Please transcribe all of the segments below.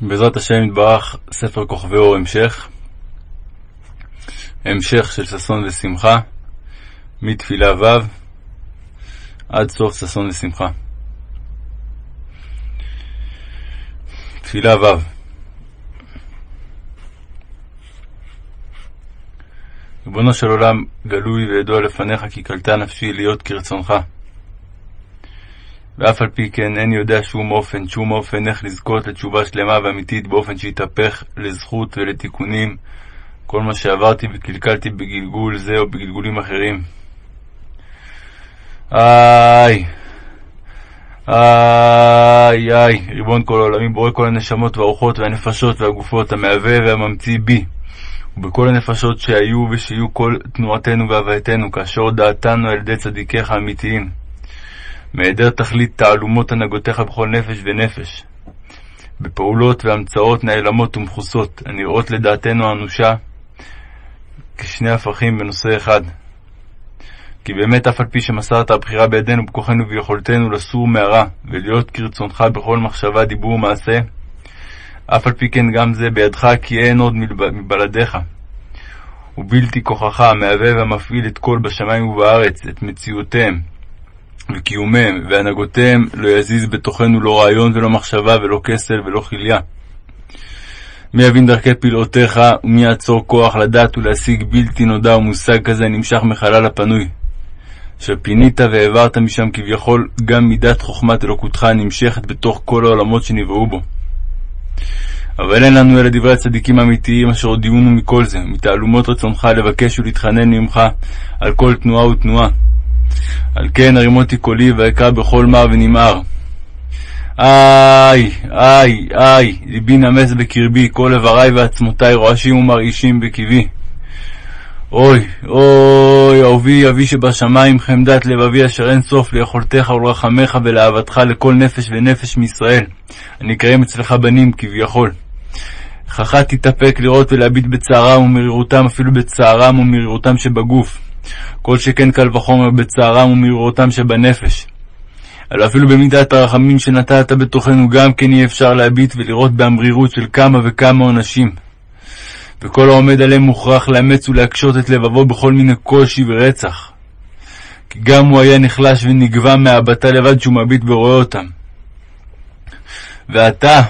בעזרת השם יתברך, ספר כוכבי אור המשך. המשך של ששון ושמחה, מתפילה ו' עד סוף ששון ושמחה. תפילה ו' ריבונו של עולם, גלוי וידוע לפניך כי קלטה נפשי להיות כרצונך. ואף על פי כן אין יודע שום אופן, שום אופן איך לזכות לתשובה שלמה ואמיתית באופן שיתהפך לזכות ולתיקונים כל מה שעברתי וקלקלתי בגלגול זה או בגלגולים אחרים. איי, איי, איי, ריבון כל העולמים, בורא כל הנשמות והרוחות והנפשות והגופות, המהווה והממציא בי, ובכל הנפשות שהיו ושיהיו כל תנועתנו והווייתנו, כאשר דעתנו על ידי צדיקיך האמיתיים. מהיעדר תכלית תעלומות הנהגותיך בכל נפש ונפש, בפעולות והמצאות נעלמות ומכוסות, הנראות לדעתנו אנושה כשני הפכים בנושא אחד. כי באמת אף על פי שמסרת הבחירה בידינו, בכוחנו וביכולתנו לסור מהרע ולהיות כרצונך בכל מחשבה, דיבור ומעשה, אף על פי כן גם זה בידך, כי אין עוד מבלעדיך. ובלתי כוחך המהווה והמפעיל את כל בשמיים ובארץ, את מציאותיהם, וקיומיהם והנהגותיהם לא יזיז בתוכנו לא רעיון ולא מחשבה ולא כסל ולא כליה. מי יבין דרכי פלאותיך ומי יעצור כוח לדעת ולהשיג בלתי נודע ומושג כזה הנמשך מחלל הפנוי. שפינית והעברת משם כביכול גם מידת חוכמת אלוקותך הנמשכת בתוך כל העולמות שנבראו בו. אבל אין לנו אלא דברי הצדיקים האמיתיים אשר הודיעונו מכל זה, מתעלומות רצונך לבקש ולהתחנן ממך על כל תנועה ותנועה. על כן הרימותי קולי ואקרא בכל מר ונמהר. איי, איי, איי, ליבי נמס בקרבי, כל איברי ועצמותי רועשים ומרעישים בקבי. אוי, אוי, אהובי אבי שבשמיים חמדת לבבי אשר אין סוף ליכולתך ולרחמך ולאהבתך לכל נפש ונפש מישראל. הנקראים אצלך בנים כביכול. חכה תתאפק לראות ולהביט בצערם ומרירותם, אפילו בצערם ומרירותם שבגוף. כל שכן קל וחומר בצערם ומרירותם שבנפש. אלא אפילו במידת הרחמים שנתת בתוכנו גם כן אי אפשר להביט ולראות בהמרירות של כמה וכמה עונשים. וכל העומד עליהם מוכרח לאמץ ולהקשות את לבבו בכל מיני קושי ורצח. כי גם הוא היה נחלש ונגבה מהבטה לבד שהוא מביט ורואה אותם. ועתה,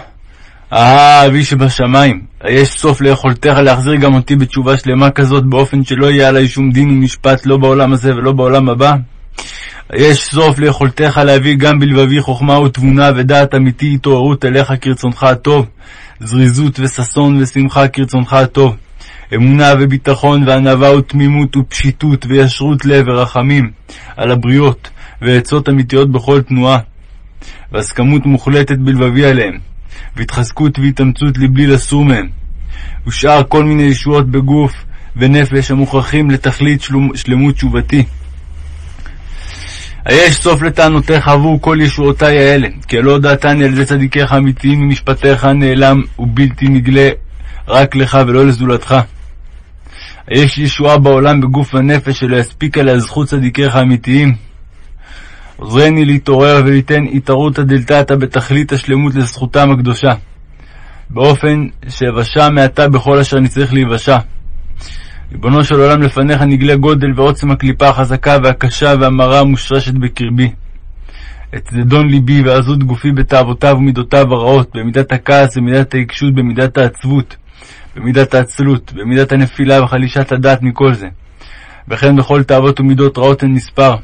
אהה אבי שבשמיים, יש סוף ליכולתך להחזיר גם אותי בתשובה שלמה כזאת באופן שלא יהיה עלי שום דין ומשפט לא בעולם הזה ולא בעולם הבא? יש סוף ליכולתך להביא גם בלבבי חוכמה ותבונה ודעת אמיתי התעוררות אליך כרצונך הטוב, זריזות וששון ושמחה כרצונך הטוב, אמונה וביטחון וענווה ותמימות ופשיטות וישרות לב ורחמים על הבריות ועצות אמיתיות בכל תנועה, והסכמות מוחלטת בלבבי עליהם, והתחזקות והתאמצות לבלי לסור מהם, ושאר כל מיני ישועות בגוף ונפש המוכרחים לתכלית שלמות תשובתי. היש סוף לטענותיך עבור כל ישועותי האלה, כי הלא הודעתני על ידי צדיקיך האמיתיים ממשפטיך נעלם ובלתי נגלה רק לך ולא לזולתך. היש ישועה בעולם בגוף ונפש שלא יספיקה לה זכות צדיקיך האמיתיים. עוזרני להתעורר וליתן התערותא דלתתא בתכלית השלמות לזכותם הקדושה, באופן שאבשה מעתה בכל אשר אני צריך להיוושע. ריבונו של עולם לפניך נגלה גודל ועוצם הקליפה החזקה והקשה והמרה המושרשת בקרבי. את זדון ליבי ועזות גופי בתאוותיו ומידותיו הרעות, במידת הכעס, במידת העיקשות, במידת העצבות, במידת העצלות, במידת הנפילה וחלישת הדעת מכל זה. וכן בכל תאוות ומידות רעות אין מספר.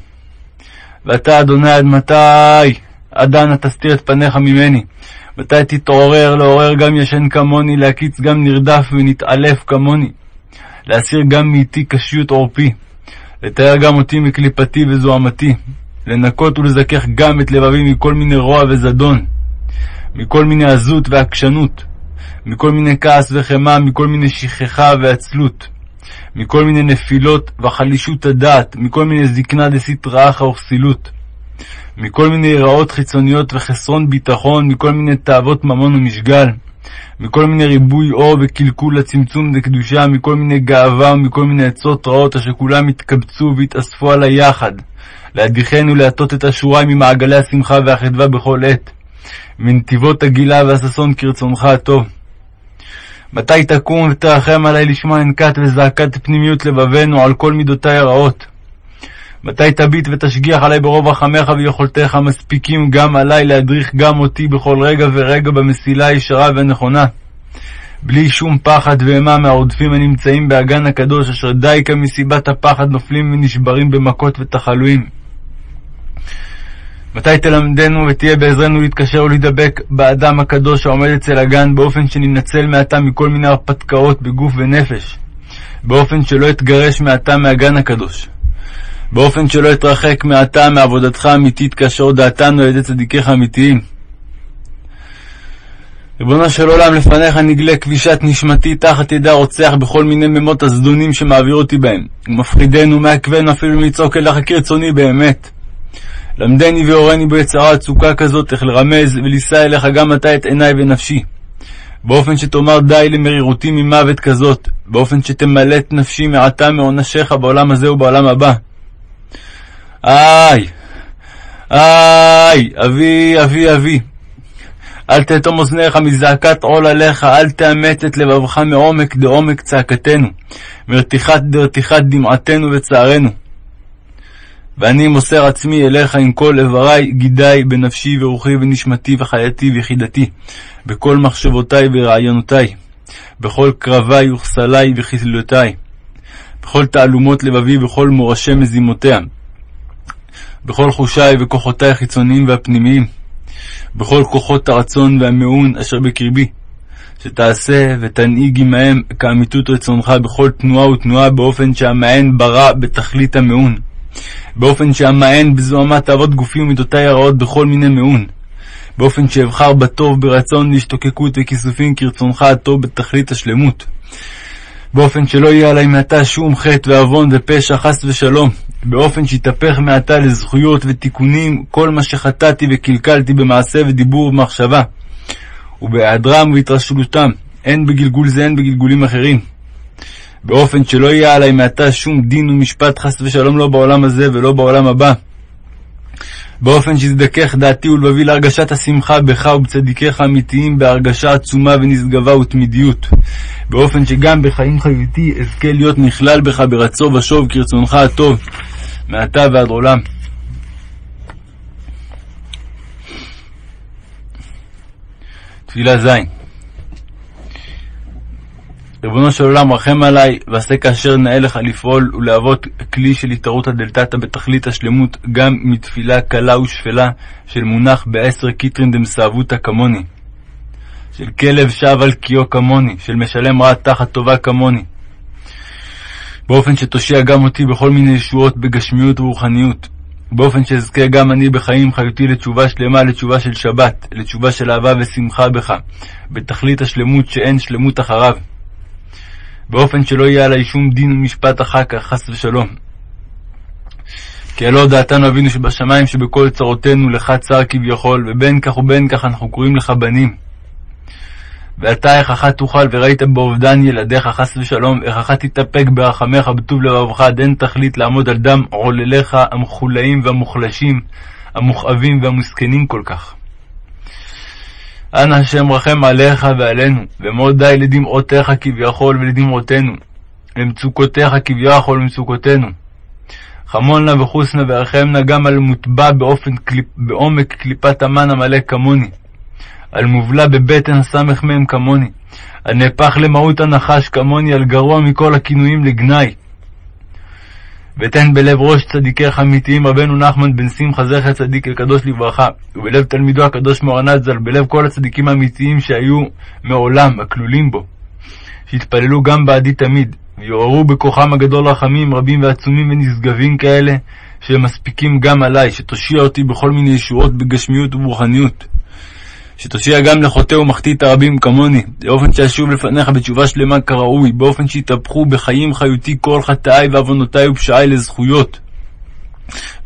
ואתה, אדוני, עד מתי? עד אנה תסתיר את פניך ממני. מתי תתעורר לעורר גם ישן כמוני, להקיץ גם נרדף ונתעלף כמוני. להסיר גם מאיתי קשיות עורפי, לתאר גם אותי מקליפתי וזוהמתי, לנקות ולזכך גם את לבבי מכל מיני רוע וזדון, מכל מיני עזות ועקשנות, מכל מיני כעס וחמאה, מכל מיני שכחה ועצלות, מכל מיני נפילות וחלישות הדעת, מכל מיני זקנה דסתרא אחא וכסילות, מכל מיני רעות חיצוניות וחסרון ביטחון, מכל מיני תאוות ממון ומשגל, מכל מיני ריבוי אור וקלקול לצמצום דקדושה, מכל מיני גאווה ומכל מיני עצות רעות, אשר כולם התקבצו והתאספו על היחד, להדיחנו להטות את השורה ממעגלי השמחה והחדווה בכל עת, מנתיבות הגילה והששון כרצונך הטוב. מתי תקום ותרחם עלי לשמוע הנקת וזעקת פנימיות לבבנו על כל מידותי הרעות? מתי תביט ותשגיח עלי ברוב רחמך ויכולתך מספיקים גם עלי להדריך גם אותי בכל רגע ורגע במסילה הישרה והנכונה? בלי שום פחד ואימה מהרודפים הנמצאים באגן הקדוש, אשר די כמסיבת הפחד נופלים ונשברים במכות ותחלואים. מתי תלמדנו ותהיה בעזרנו להתקשר ולהידבק באדם הקדוש העומד אצל הגן, באופן שננצל מעתה מכל מיני הרפתקאות בגוף ונפש, באופן שלא אתגרש מעתה מהגן הקדוש, באופן שלא אתרחק מעתה מעבודתך האמיתית כאשר הודעתנו על ידי צדיקיך האמיתיים. ריבונו של עולם, לפניך נגלה כבישת נשמתי תחת ידי הרוצח בכל מיני ממות הזדונים שמעביר אותי בהם, ומפחידנו, מעכבנו אפילו מלצעוק אליך כרצוני באמת. למדני והורני ביצרה צוקה כזאת, איך לרמז ולישא אליך גם אתה את עיניי ונפשי. באופן שתאמר די למרירותי ממוות כזאת, באופן שתמלט נפשי מעתה מעונשיך בעולם הזה ובעולם הבא. איי, איי, אבי, אבי, אבי. אל תאטום אוזניך מזעקת עול עליך, אל תאמץ את לבבך מעומק דעומק צעקתנו, מרתיחת דרתיחת דמעתנו וצערנו. ואני מוסר עצמי אליך עם כל איברי, גידי, בנפשי ורוחי ונשמתי וחייתי ויחידתי, בכל מחשבותי ורעיונותי, בכל קרבי וכסלי וכסלותי, בכל תעלומות לבבי ובכל מורשי מזימותיה, בכל חושי וכוחותי החיצוניים והפנימיים, בכל כוחות הרצון והמעון אשר בקרבי, שתעשה ותנהיג עמהם כאמיתות רצונך בכל תנועה ותנועה באופן שהמען ברא בתכלית המעון. באופן שאמען בזוהמת אבות גופי ומידותי הרעות בכל מיני מעון, באופן שאבחר בטוב ברצון להשתוקקות וכיסופים כרצונך הטוב בתכלית השלמות, באופן שלא יהיה עלי מעתה שום חטא ועוון ופשע חס ושלום, באופן שיתהפך מעתה לזכויות ותיקונים כל מה שחטאתי וקלקלתי במעשה ודיבור ומחשבה, ובהיעדרם ובהתרשלותם, הן בגלגול זה הן בגלגולים אחרים. באופן שלא יהיה עלי מעתה שום דין ומשפט חס ושלום לא בעולם הזה ולא בעולם הבא. באופן שיזדכך דעתי ולבבי להרגשת השמחה בך ובצדיקיך האמיתיים בהרגשה עצומה ונשגבה ותמידיות. באופן שגם בחיים חיותי אזכה להיות נכלל בך ברצו ושוב כרצונך הטוב, מעתה ועד עולם. תפילה ז' ריבונו של עולם, רחם עלי, ועשה כאשר נאה לך לפעול ולהוות כלי של התערותא דלתתא בתכלית השלמות, גם מתפילה קלה ושפלה של מונח בעשר כתרין דמסאבותא כמוני. של כלב שב על קיאו כמוני, של משלם רע תחת טובה כמוני. באופן שתושיע גם אותי בכל מיני ישועות בגשמיות ורוחניות. באופן שאזכה גם אני בחיים חיותי לתשובה שלמה, לתשובה של שבת, לתשובה של אהבה ושמחה בך, בתכלית השלמות שאין שלמות אחריו. באופן שלא יהיה עלי שום דין ומשפט אחר כך, חס ושלום. כי הלא דעתנו אבינו שבשמיים שבכל צרותינו לך צר כביכול, ובין כך ובין כך אנחנו קוראים לך בנים. ואתה איכך תוכל וראית באובדן ילדיך חס ושלום, איכך תתאפק ברחמך בטוב לבבך עד אין תכלית לעמוד על דם עולליך המחולאים והמוחלשים, המוכאבים והמוסכנים כל כך. אנא השם רחם עליך ועלינו, ומאוד די לדמעותיך כביכול ולדמעותינו, למצוקותיך כביכול ולמצוקותינו. חמון נא וחוס נא ורחם נא גם על מוטבע באופן קליפ, בעומק קליפת המן המלא כמוני, על מובלע בבטן מהם כמוני, על נהפך למהות הנחש כמוני, על גרוע מכל הכינויים לגנאי. ותן בלב ראש צדיקיך האמיתיים רבנו נחמן בן שמחה זכר צדיק הקדוש לברכה, ובלב תלמידו הקדוש מורנת ז"ל, בלב כל הצדיקים האמיתיים שהיו מעולם, הכלולים בו, שהתפללו גם בעדי תמיד, ויעוררו בכוחם הגדול רחמים רבים ועצומים ונשגבים כאלה, שהם מספיקים גם עלי, שתושיע אותי בכל מיני ישועות בגשמיות וברוחניות. שתושיע גם לחוטא ומחטיא הרבים כמוני, באופן שאשוב לפניך בתשובה שלמה כראוי, באופן שיתהפכו בחיים חיותי כל חטאי ועוונותי ופשעי לזכויות,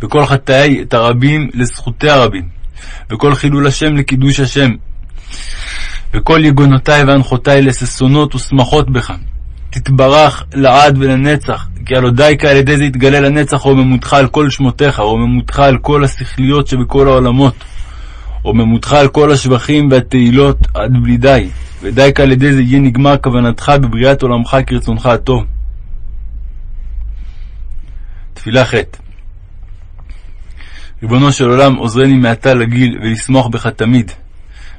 וכל חטאי את הרבים לזכותי הרבים, וכל חילול השם לקידוש השם, וכל יגונותי והנחותי לששונות ושמחות בך. תתברך לעד ולנצח, כי הלא די כי על ידי זה יתגלה לנצח רוממותך על כל שמותיך, רוממותך על כל השכליות שבכל העולמות. רוממותך על כל השבחים והתהילות עד בלי די, ודי כי על ידי זה יהיה נגמר כוונתך בבריאת עולמך כרצונך הטוב. תפילה ח' ריבונו של עולם, עוזרני מעתה לגיל ולשמוח בך תמיד.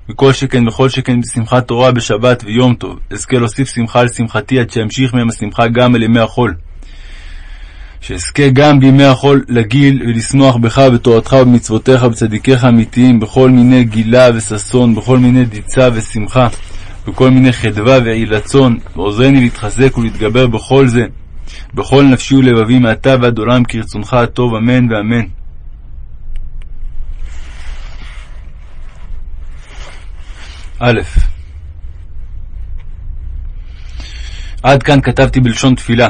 וכל שכן וכל שכן בשמחת תורה בשבת ויום טוב, אזכה להוסיף שמחה על שמחתי עד שימשיך מהם השמחה גם אל ימי החול. שאזכה גם בימי החול לגיל ולשמוח בך ובתורתך ובמצוותיך ובצדיקיך האמיתיים בכל מיני גילה וששון, בכל מיני דיצה ושמחה, בכל מיני חדווה ועילצון, ועוזרני להתחזק ולהתגבר בכל זה, בכל נפשי ולבבי מעתה ועד עולם כרצונך הטוב, אמן ואמן. א. עד כאן כתבתי בלשון תפילה.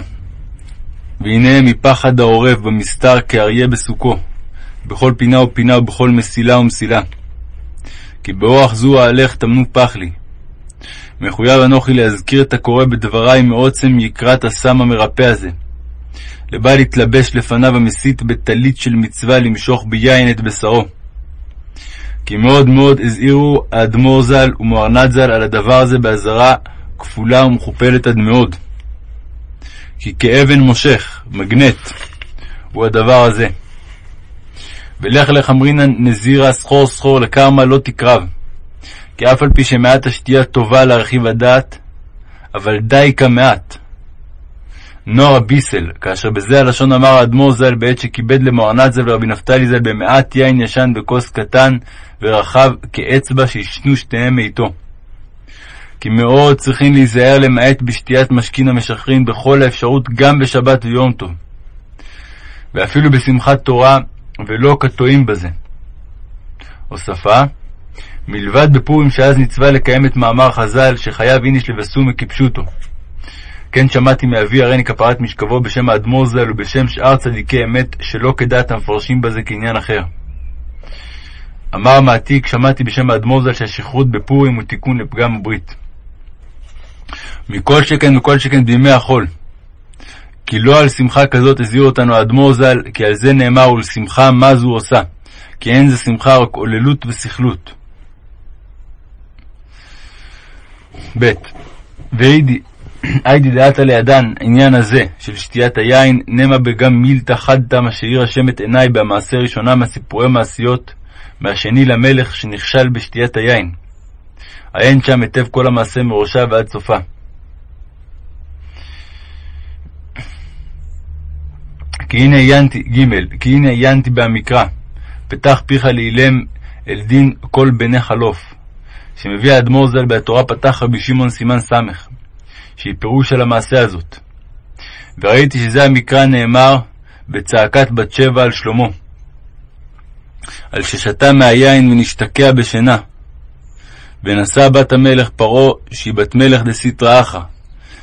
והנה מפחד העורב במסתר כאריה בסוכו, בכל פינה ופינה ובכל מסילה ומסילה. כי באורח זו אהלך טמנו פח לי. מחויב אנוכי להזכיר את הקורא בדברי מעוצם יקרת הסם המרפא הזה. לבל יתלבש לפניו המסית בטלית של מצווה למשוך ביין את בשרו. כי מאוד מאוד הזהירו האדמו"ר ז"ל ומוהרנת ז"ל על הדבר הזה באזהרה כפולה ומכופלת עד מאוד. כי כאבן מושך, מגנט, הוא הדבר הזה. ולך לך אמרינן נזירה סחור סחור לקרמה לא תקרב. כי אף על פי שמעט השתייה טובה להרחיב הדעת, אבל די כמעט. נוער ביסל, כאשר בזה הלשון אמר האדמו"ר ז"ל בעת שכיבד למוענת ז"ל ורבי נפתלי ז"ל במעט יין ישן בכוס קטן ורחב כאצבע שישנו שתיהם מאיתו. כי מאוד צריכים להיזהר למעט בשתיית משכין המשחרין בכל האפשרות גם בשבת ויום טוב. ואפילו בשמחת תורה, ולא כטועים בזה. הוספה מלבד בפורים שאז נצווה לקיים את מאמר חז"ל שחייב איניש לבסום וכיפשותו. כן שמעתי מאבי הריני כפרת משכבו בשם האדמו"ר ז"ל ובשם שאר צדיקי אמת שלא כדעת המפרשים בזה כעניין אחר. אמר מעתיק שמעתי בשם האדמו"ר ז"ל שהשכרות בפורים הוא תיקון לפגם הברית. מכל שכן וכל שכן בימי החול. כי לא על שמחה כזאת הזהיר אותנו האדמו"ר ז"ל, כי על זה נאמר ולשמחה מה זו עושה, כי אין זה שמחה רק עוללות וסכלות. ב. היידי דעתה לידן עניין הזה של שתיית היין, נמה בגם מילתא חדתא מה שהאיר השם את עיניי במעשה ראשונה מהסיפורי מעשיות, מהשני למלך שנכשל בשתיית היין. עיין שם היטב כל המעשה מראשה ועד סופה. כי הנה עיינתי, ג. כי הנה עיינתי במקרא, פתח פיך לאילם אל דין כל בני חלוף, שמביא האדמו"ר ז"ל בתורה פתח רבי שמעון סימן ס', שהיא פירוש של המעשה הזאת. וראיתי שזה המקרא נאמר בצעקת בת שבע על שלמה, על ששתה מהיין ונשתקע בשינה, ונשא בת המלך פרעה, שהיא בת מלך דסיטרא אחא,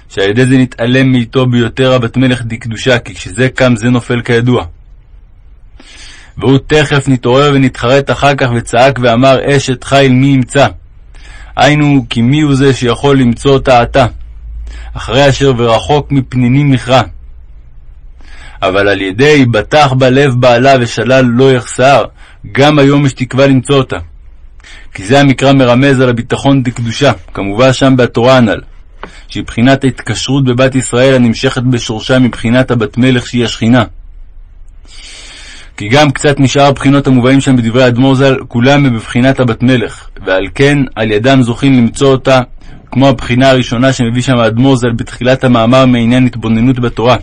שעל ידי זה נתעלם מאיתו ביותר הבת מלך דקדושה, כי כשזה קם זה נופל כידוע. והוא תכף נתעורר ונתחרט אחר כך וצעק ואמר אשת חיל מי ימצא. היינו כי מי הוא זה שיכול למצוא אותה עתה, אחרי אשר ורחוק מפנינים מכרע. אבל על ידי בטח בלב בעלה ושלל לא יחסר, גם היום יש תקווה למצוא אותה. כי זה המקרא מרמז על הביטחון דקדושה, כמובן שם בתורה הנ"ל, שהיא בחינת ההתקשרות בבת ישראל הנמשכת בשורשה מבחינת הבת מלך שהיא השכינה. כי גם קצת משאר הבחינות המובאים שם בדברי האדמו"ר ז"ל, כולם הם בבחינת הבת מלך, ועל כן על ידם זוכים למצוא אותה, כמו הבחינה הראשונה שמביא שם האדמו"ר ז"ל בתחילת המאמר מעניין התבוננות בתורה.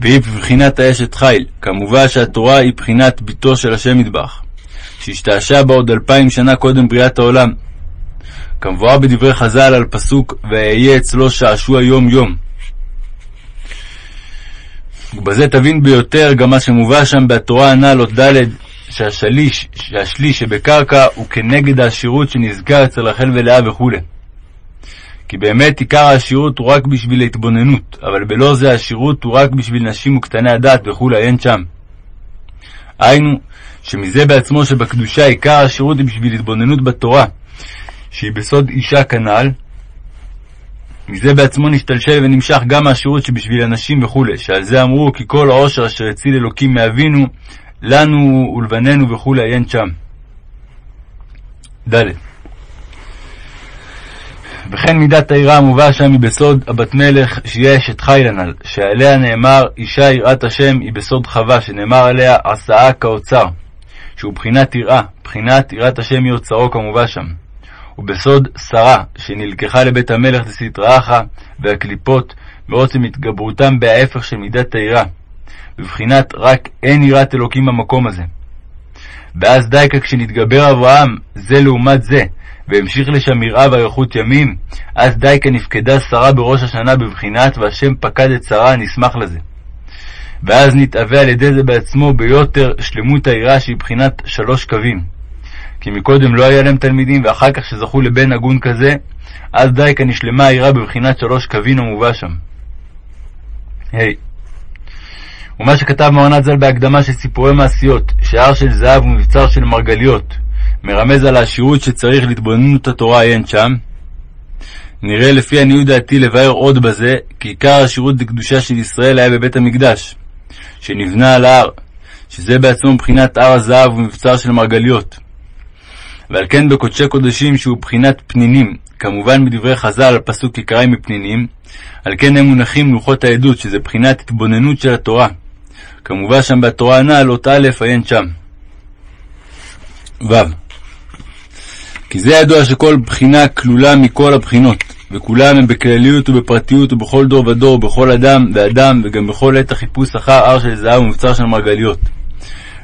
והיא בבחינת האשת חיל, כמובן שהתורה היא בחינת ביתו של השם מטבח, שהשתעשע בה עוד אלפיים שנה קודם בריאת העולם. כמבואר בדברי חז"ל על פסוק "ואהיה אצלו שעשוע יום יום". ובזה תבין ביותר גם מה שמובא שם בתורה הנ"ל אות ד' שהשליש, שהשליש שבקרקע הוא כנגד העשירות שנזכר אצל רחל ולאה וכו'. כי באמת עיקר העשירות הוא רק בשביל ההתבוננות, אבל בלא זה העשירות הוא רק בשביל נשים וקטני הדת וכו', אין שם. היינו, שמזה בעצמו שבקדושה עיקר העשירות היא בשביל התבוננות בתורה, שהיא בסוד אישה כנ"ל, מזה בעצמו נשתלשל ונמשך גם העשירות שבשביל הנשים וכו', שעל זה אמרו כי כל העושר אשר הציל אלוקים מאבינו, לנו ולבנינו וכו', אין שם. ד. וכן מידת היראה המובאה שם היא בסוד הבת מלך שהיא אשת חיל הנ"ל, שעליה נאמר אישה יראת השם היא בסוד חווה, שנאמר עליה עשאה כאוצר, שהוא בחינת יראה, בחינת יראת השם היא אוצרו כמובא שם. ובסוד שרה, שנלקחה לבית המלך דסטרא אחא, והקליפות, בעוצם התגברותם בההפך של מידת היראה, בבחינת רק אין יראת אלוקים במקום הזה. ואז דייקה כשנתגבר אברהם זה לעומת זה, והמשיך לשם יראה ואריכות ימים, אז דייקה נפקדה שרה בראש השנה בבחינת והשם פקד את שרה הנשמח לזה. ואז נתאווה על ידי זה בעצמו ביותר שלמות היראה שהיא בחינת שלוש קווים. כי מקודם לא היה להם תלמידים, ואחר כך שזכו לבן הגון כזה, אז דייקה נשלמה היראה בבחינת שלוש קווים המובא שם. ה. Hey. ומה שכתב מרנת ז"ל בהקדמה של סיפורי מעשיות, שער של זהב ומבצר של מרגליות, מרמז על העשירות שצריך להתבוננות התורה עיין שם. נראה לפי עניות דעתי לבאר עוד בזה, כי עיקר העשירות לקדושה של ישראל היה בבית המקדש, שנבנה על ההר, שזה בעצמו מבחינת הר הזהב ומבצר של מרגליות. ועל כן בקודשי קודשים שהוא בחינת פנינים, כמובן בדברי חז"ל פסוק יקראי מפנינים, על כן הם מונחים לוחות העדות, שזה בחינת התבוננות של התורה. כמובן שם בתורה הנ"ל, אות א', עיין שם. ו. כי זה ידוע שכל בחינה כלולה מכל הבחינות, וכולם הם בכלליות ובפרטיות ובכל דור ודור, בכל אדם ואדם, וגם בכל עת החיפוש אחר הר של זהב ומבצר של מרגליות.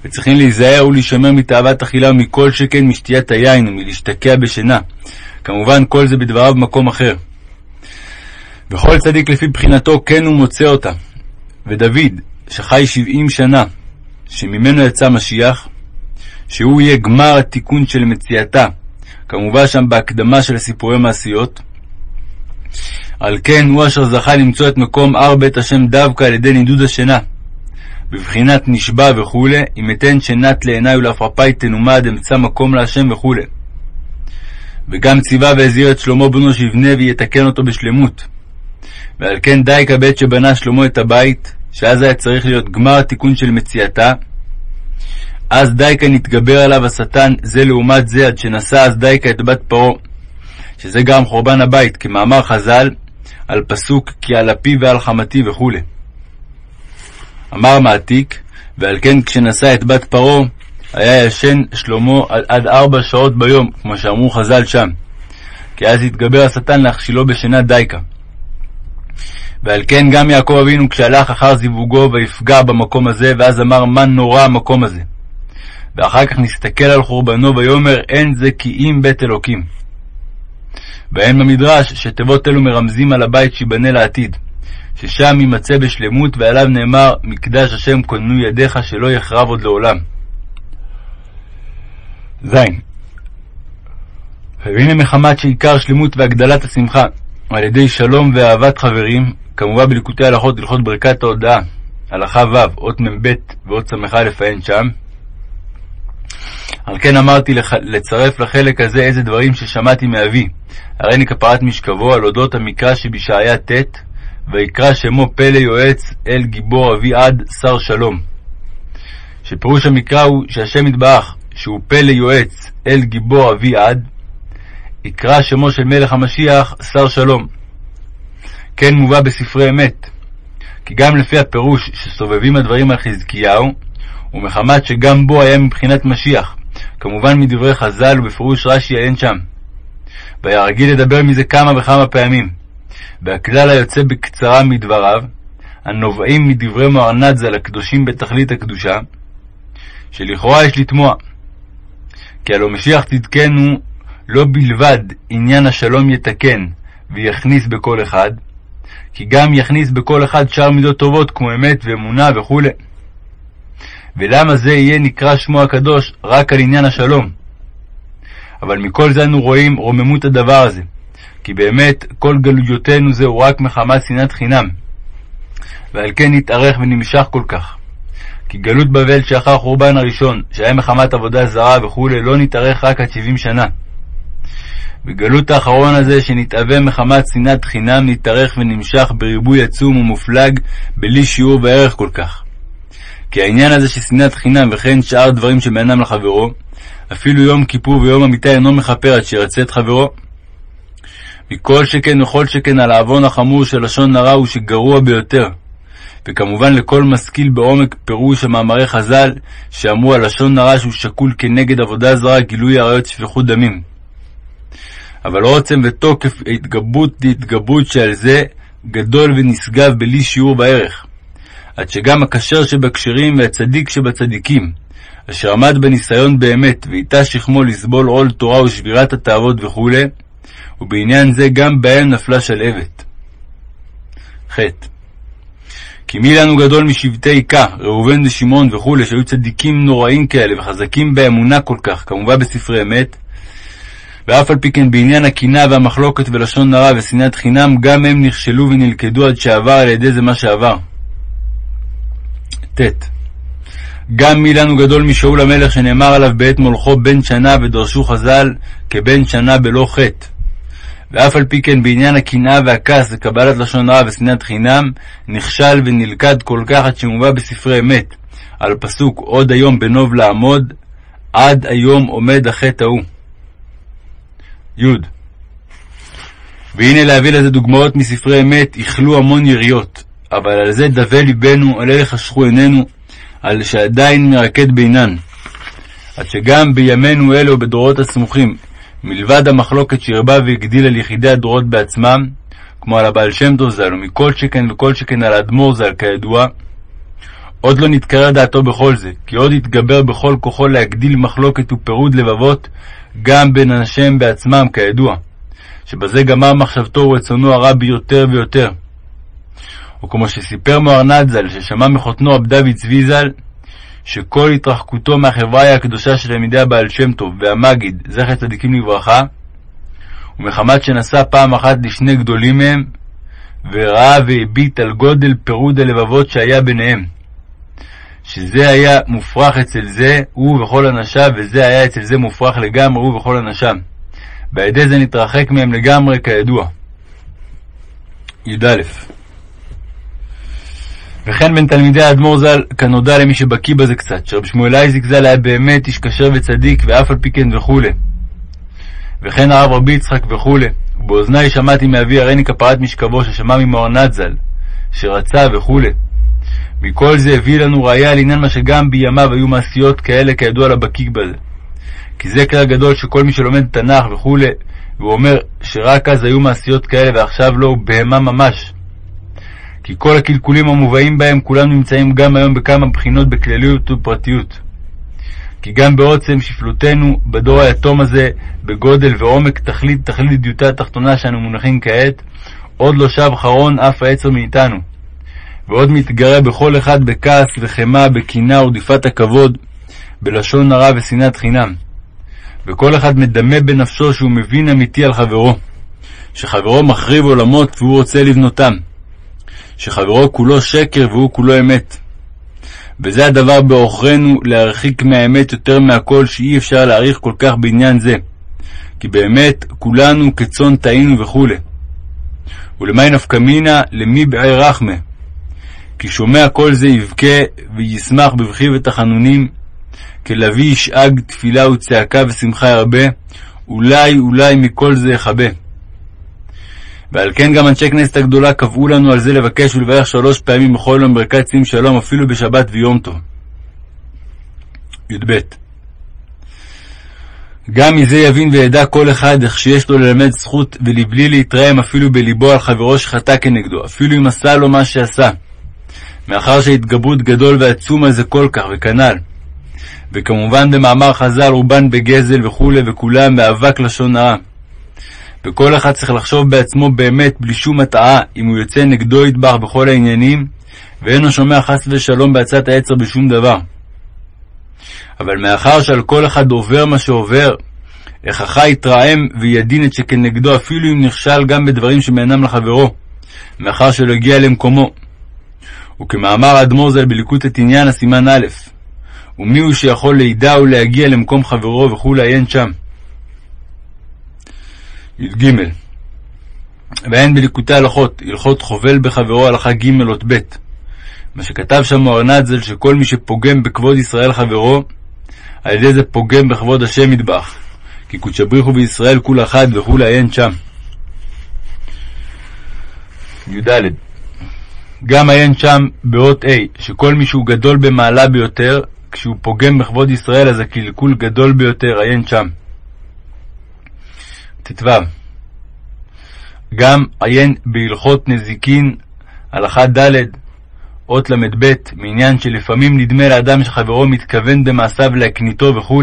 וצריכים להיזהר ולהישמר מתאוות אכילה ומכל שכן משתיית היין ומלהשתקע בשינה. כמובן כל זה בדבריו במקום אחר. וכל צדיק לפי בחינתו כן הוא מוצא אותה. ודוד, שחי שבעים שנה, שממנו יצא משיח, שהוא יהיה גמר התיקון של מציאתה, כמובן שם בהקדמה של סיפורי מעשיות. על כן הוא אשר זכה למצוא את מקום הר בית השם דווקא על ידי נידוד השינה. בבחינת נשבע וכו', אם אתן שנת לעיני ולעפרפי תנומד, אמצא מקום להשם וכו'. וגם ציווה והזהיר את שלמה בנו שיבנה ויתקן אותו בשלמות. ועל כן דייקה בעת שבנה שלמה את הבית, שאז היה צריך להיות גמר התיקון של מציאתה, אז דייקה נתגבר עליו השטן זה לעומת זה, עד שנשא אז דייקה את בת פרעה, שזה גם חורבן הבית, כמאמר חז"ל, על פסוק כי על אפי ועל חמתי וכו'. אמר מעתיק, ועל כן כשנשא את בת פרעה, היה ישן שלמה עד, עד ארבע שעות ביום, כמו שאמרו חז"ל שם, כי אז התגבר השטן להכשילו בשינה דייקה. ועל כן גם יעקב אבינו כשהלך אחר זיווגו ויפגע במקום הזה, ואז אמר מה נורא המקום הזה. ואחר כך נסתכל על חורבנו ויאמר אין זה כי אם בית אלוקים. ואין במדרש שתיבות אלו מרמזים על הבית שיבנה לעתיד, ששם יימצא בשלמות ועליו נאמר מקדש השם כוננו ידיך שלא יחרב עוד לעולם. ז. והנה מחמת שעיקר שלמות והגדלת השמחה על ידי שלום ואהבת חברים, כמובן בליקוטי הלכות הלכות ברכת ההודעה, הלכה ו', אות מ"ב ואות ס"א עיין שם. על כן אמרתי לח... לצרף לחלק הזה איזה דברים ששמעתי מאבי, הריני כפרת משכבו על אודות המקרא שבשעיה ט', ויקרא שמו פלא יועץ אל גיבור אבי עד שר שלום. שפירוש המקרא הוא שהשם יתברך, שהוא פלא יועץ אל גיבור אבי עד, יקרא שמו של מלך המשיח שר שלום. כן מובא בספרי אמת, כי גם לפי הפירוש שסובבים הדברים על חזקיהו, ומחמת שגם בו היה מבחינת משיח, כמובן מדברי חז"ל ובפירוש רש"י עיין שם. והיה רגיל לדבר מזה כמה וכמה פעמים, והכלל היוצא בקצרה מדבריו, הנובעים מדברי מוארנתז"ל הקדושים בתכלית הקדושה, שלכאורה יש לתמוה. כי הלא משיח צדקנו לא בלבד עניין השלום יתקן ויכניס בכל אחד, כי גם יכניס בכל אחד שאר מידות טובות כמו אמת ואמונה וכו'. ולמה זה יהיה נקרא שמו הקדוש רק על עניין השלום? אבל מכל זה אנו רואים רוממות הדבר הזה, כי באמת כל גלויותינו זהו רק מחמת שנאת חינם, ועל כן נתארך ונמשך כל כך. כי גלות בבל שאחר חורבן הראשון, שהיה מחמת עבודה זרה וכו', לא נתארך רק עד שבעים שנה. וגלות האחרון הזה, שנתאווה מחמת שנאת חינם, נתארך ונמשך בריבוי עצום ומופלג, בלי שיעור וערך כל כך. כי העניין הזה של שנאת חינם וכן שאר דברים שבינם לחברו, אפילו יום כיפור ויום המיטה אינו מכפר עד שירצה את חברו. מכל שכן וכל שכן על העוון החמור של לשון הרע הוא שגרוע ביותר. וכמובן לכל משכיל בעומק פירוש המאמרי חז"ל שאמרו על לשון הרע שהוא שקול כנגד עבודה זרה, גילוי עריות שפיכות דמים. אבל עוצם ותוקף ההתגברות להתגברות שעל זה גדול ונשגב בלי שיעור בערך. עד שגם הכשר שבכשרים והצדיק שבצדיקים, אשר עמד בניסיון באמת, ואיתה שכמו לסבול עול תורה ושבירת התאוות וכו', ובעניין זה גם בהם נפלה שלהבת. ח. כי מי לנו גדול משבטי איכה, ראובן ושמעון וכו', שהיו צדיקים נוראים כאלה וחזקים באמונה כל כך, כמובן בספרי אמת, ואף על פי כן בעניין הקנאה והמחלוקת ולשון הרע ושנאת חינם, גם הם נכשלו ונלכדו עד שעבר על ידי זה מה שעבר. ט. גם מי לנו גדול משאול המלך שנאמר עליו בעת מולכו בן שנה ודרשו חז"ל כבן שנה בלא חטא. ואף על פי כן בעניין הקנאה והכעס וקבלת לשון רע ושנאת חינם, נכשל ונלכד כל כך עד שמובא בספרי אמת, על פסוק עוד היום בנוב לעמוד, עד היום עומד החטא ההוא. י. והנה להביא לזה דוגמאות מספרי אמת, איכלו המון יריות, אבל על זה דווה ליבנו, על אלה חשכו עינינו, על שעדיין מרקד בינן. עד שגם בימינו אלו ובדורות הסמוכים, מלבד המחלוקת שהרבה והגדיל על יחידי הדורות בעצמם, כמו על הבעל שם טוב ז"ל, ומכל שכן וכל שכן על האדמו"ר ז"ל, כידוע, עוד לא נתקרר דעתו בכל זה, כי עוד יתגבר בכל כוחו להגדיל מחלוקת ופירוד לבבות, גם בין אנשיהם בעצמם, כידוע, שבזה גמר מחשבתו ורצונו הרע ביותר ויותר. וכמו שסיפר מוהרנ"ד ז"ל, ששמע מחותנו רב דוד צבי ז"ל, שכל התרחקותו מהחברה הקדושה של תלמידי הבעל שם טוב והמגיד, זכר צדיקים לברכה, ומחמת שנסע פעם אחת לשני גדולים מהם, וראה והביט על גודל פירוד הלבבות שהיה ביניהם. שזה היה מופרך אצל זה, הוא וכל אנשיו, וזה היה אצל זה מופרך לגמרי, הוא וכל אנשיו. ועל ידי זה נתרחק מהם לגמרי, כידוע. י"א וכן בין תלמידי האדמו"ר ז"ל, כנודע למי שבקיא בזה קצת, שרב שמואל אייזיק ז"ל היה באמת איש כשר וצדיק, ואף על פי כן וכו'. וכן הרב רבי יצחק וכו'. ובאוזני שמעתי מאבי הריני כפרת משכבו, ששמע ממוארנת ז"ל, שרצה וכו'. מכל זה הביא לנו ראיה על עניין מה שגם בימיו היו מעשיות כאלה כידוע לבקיא בזה. כי זה כלל גדול שכל מי שלומד תנ"ך וכו', והוא אומר שרק אז היו מעשיות כאלה ועכשיו לא, הוא בהמה ממש. כי כל הקלקולים המובאים בהם כולם נמצאים גם היום בכמה בחינות בכלליות ופרטיות. כי גם בעוצם שפלותנו בדור היתום הזה, בגודל ועומק תכלית תכלית דיוטה התחתונה שאנו מונחים כעת, עוד לא שב חרון אף העצר מאיתנו. ועוד מתגרה בכל אחד בכעס וחמאה, בקנאה ורדיפת הכבוד, בלשון הרע ושנאת חינם. וכל אחד מדמה בנפשו שהוא מבין אמיתי על חברו, שחברו מחריב עולמות והוא רוצה לבנותם. שחברו כולו שקר והוא כולו אמת. וזה הדבר בעוכרינו להרחיק מהאמת יותר מהכל שאי אפשר להעריך כל כך בעניין זה. כי באמת כולנו כצאן טעינו וכו'. ולמי נפקא מינה למי בעי רחמה. כי שומע כל זה יבכה וישמח בבכי ותחנונים, כלביא ישאג תפילה וצעקה ושמחה ירבה, אולי אולי מכל זה יכבה. ועל כן גם אנשי כנסת הגדולה קבעו לנו על זה לבקש ולברך שלוש פעמים בכל יום ברכת שים שלום, אפילו בשבת ויום טוב. י"ב גם מזה יבין וידע כל אחד איך שיש לו ללמד זכות ולבלי להתרעם אפילו בליבו על חברו שחטא כנגדו, אפילו אם עשה לו מה שעשה, מאחר שההתגברות גדול ועצום על זה כל כך, וכנ"ל. וכמובן במאמר חז"ל רובן בגזל וכולי וכולם באבק לשון הרע. וכל אחד צריך לחשוב בעצמו באמת בלי שום הטעה אם הוא יוצא נגדו ידבח בכל העניינים, ואינו שומע חס ושלום בעצת העצר בשום דבר. אבל מאחר שעל כל אחד עובר מה שעובר, איככה יתרעם וידין את שכנגדו אפילו אם נכשל גם בדברים שמאינם לחברו, מאחר שלא הגיע למקומו. וכמאמר האדמו"ר ז"ל בליקוט עניין הסימן א', ומי הוא שיכול לידע ולהגיע למקום חברו וכולי עיין שם. י"ג ואין בליקוטי הלכות, הלכות חובל בחברו הלכה ג' אות ב', מה שכתב שם מוהרנ"צ ז"ל שכל מי שפוגם בכבוד ישראל חברו, על ידי זה פוגם בכבוד השם מטבח, כי קודשא בריחו בישראל כול אחד וכולי עיין שם. י"ד גם עיין שם באות ה' שכל מי שהוא גדול במעלה ביותר, כשהוא פוגם בכבוד ישראל אז הקלקול גדול ביותר, עיין שם. ט"ו גם עיין בהלכות נזיקין, הלכה ד', אות ל"ב, מעניין שלפעמים נדמה לאדם שחברו מתכוון במעשיו להקניתו וכו',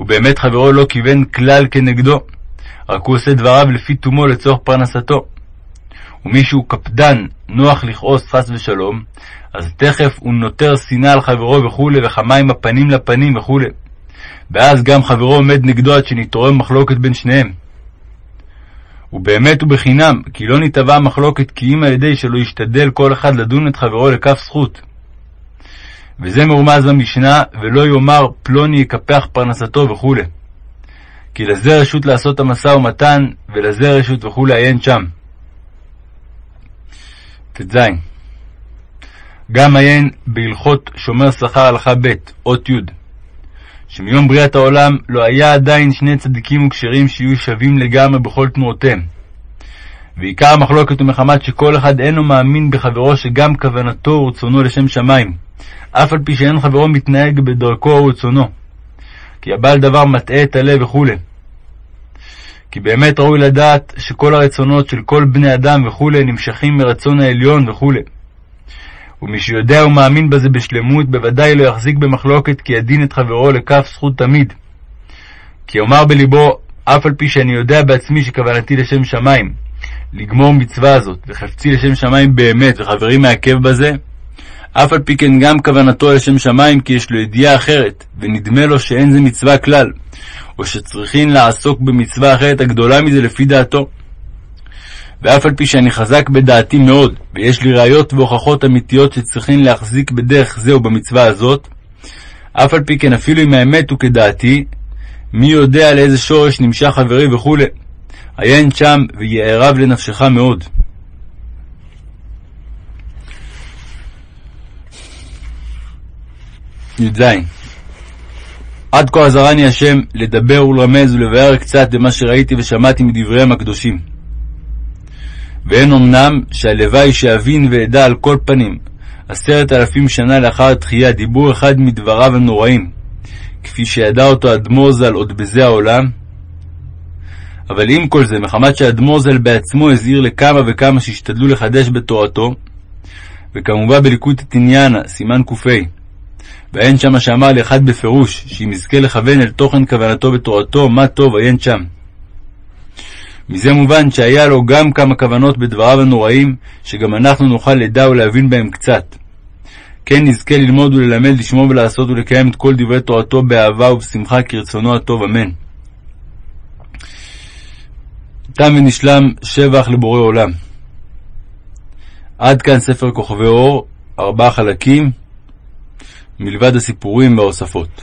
ובאמת חברו לא כיוון כלל כנגדו, רק הוא עושה דבריו לפי תומו לצורך פרנסתו. ומי שהוא קפדן, נוח לכעוס חס ושלום, אז תכף הוא נותר שנאה על חברו וכו', וחמים הפנים לפנים וכו'. ואז גם חברו עומד נגדו עד שנתעורר מחלוקת בין שניהם. ובאמת ובחינם, כי לא נתבע מחלוקת כי אם על ידי שלא ישתדל כל אחד לדון את חברו לכף זכות. וזה מרומז במשנה, ולא יאמר פלוני יקפח פרנסתו וכו'. כי לזה רשות לעשות המשא ומתן, ולזה רשות וכו' עיין שם. ט"ז גם עיין בהלכות שומר שכר הלכה ב', אות י', שמיום בריאת העולם לא היה עדיין שני צדיקים וכשרים שיהיו שווים לגמרי בכל תנועותיהם. ועיקר המחלוקת הוא מחמת שכל אחד אינו מאמין בחברו שגם כוונתו ורצונו לשם שמיים, אף על פי שאין חברו מתנהג בדרכו ורצונו. כי הבעל דבר מטעה את הלב וכו'. כי באמת ראוי לדעת שכל הרצונות של כל בני אדם וכו' נמשכים מרצון העליון וכו'. ומי שיודע ומאמין בזה בשלמות, בוודאי לא יחזיק במחלוקת כי ידין את חברו לכף זכות תמיד. כי יאמר בלבו, אף על פי שאני יודע בעצמי שכוונתי לשם שמיים, לגמור מצווה הזאת, וחפצי לשם שמיים באמת, וחברי מעכב בזה, אף על פי כן גם כוונתו לשם שמיים, כי יש לו ידיעה אחרת, ונדמה לו שאין זה מצווה כלל, או שצריכין לעסוק במצווה אחרת הגדולה מזה לפי דעתו. ואף על פי שאני חזק בדעתי מאוד, ויש לי ראיות והוכחות אמיתיות שצריכין להחזיק בדרך זה ובמצווה הזאת, אף על פי כן אפילו אם האמת הוא כדעתי, מי יודע לאיזה שורש נמשך חברי וכו', עיין שם ויערב לנפשך מאוד. י"ז עד כה עזרני השם לדבר ולרמז ולבאר קצת במה שראיתי ושמעתי מדבריהם הקדושים. ואין אמנם שהלוואי שאבין ואדע על כל פנים, עשרת אלפים שנה לאחר התחייה, דיבור אחד מדבריו הנוראים, כפי שידע אותו אדמו"ר ז"ל עוד בזה העולם. אבל עם כל זה, מחמת שאדמו"ר ז"ל בעצמו הזהיר לכמה וכמה שהשתדלו לחדש בתורתו, וכמובן בליקוד עניינה, סימן ק"ה, ואין שמה שאמר לאחד בפירוש, שאם יזכה לכוון אל תוכן כוונתו בתורתו, מה טוב עיין שם. מזה מובן שהיה לו גם כמה כוונות בדבריו הנוראים, שגם אנחנו נוכל לדע ולהבין בהם קצת. כן נזכה ללמוד וללמד, לשמור ולעשות ולקיים את כל דברי תורתו באהבה ובשמחה כרצונו הטוב, אמן. תם ונשלם שבח לבורא עולם. עד כאן ספר כוכבי אור, ארבעה חלקים, מלבד הסיפורים וההוספות.